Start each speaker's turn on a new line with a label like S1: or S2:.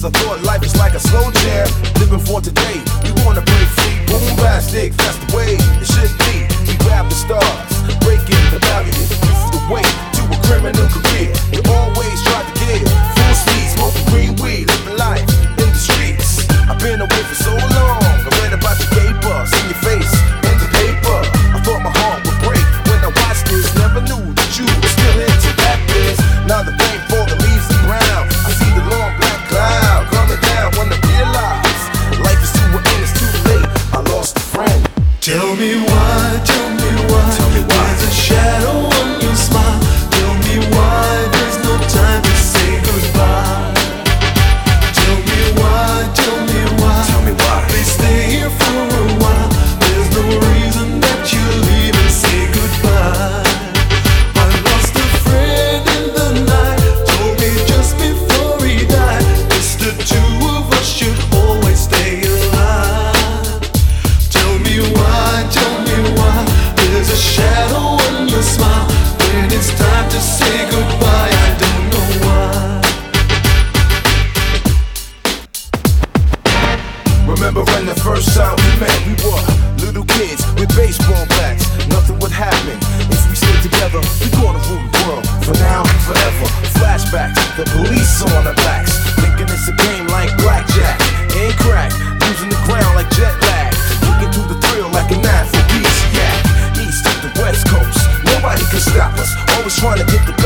S1: trains of thought. Life is like a slow chair, Living for today. We wanna break free. Boom, plastic. That's the way it should be. We grab the stars. Breaking the barriers. This is the way to a criminal career. You always try to get full speed. Smoking green weed. Living life in the streets. I've been away for so long.
S2: Tell me remembering the
S1: first time we met. We were little kids with baseball bats. Nothing would happen if we stayed together. We gonna rule the world for now, forever. Flashbacks, the police on our backs, thinking it's a game like blackjack and crack, losing the ground like jet lag, looking through the thrill like a knife for peace. Yeah, east to the west coast, nobody can stop us. Always trying to get the